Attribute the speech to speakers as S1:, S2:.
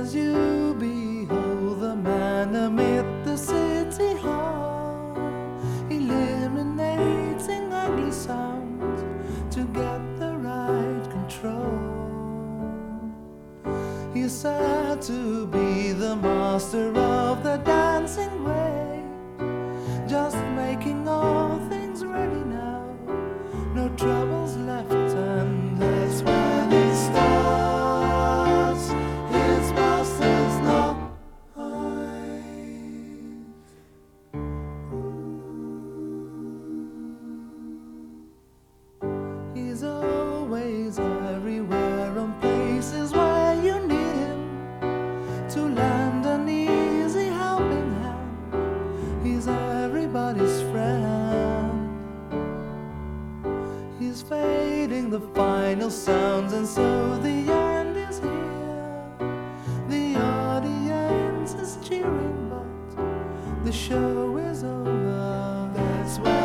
S1: as you behold the man amid the city hall, eliminating ugly sounds to get the right control. He's said to be the master of the dancing way, to lend an easy helping hand. He's everybody's friend. He's fading the final sounds, and so the end is here. The audience is cheering, but the show is over. That's why.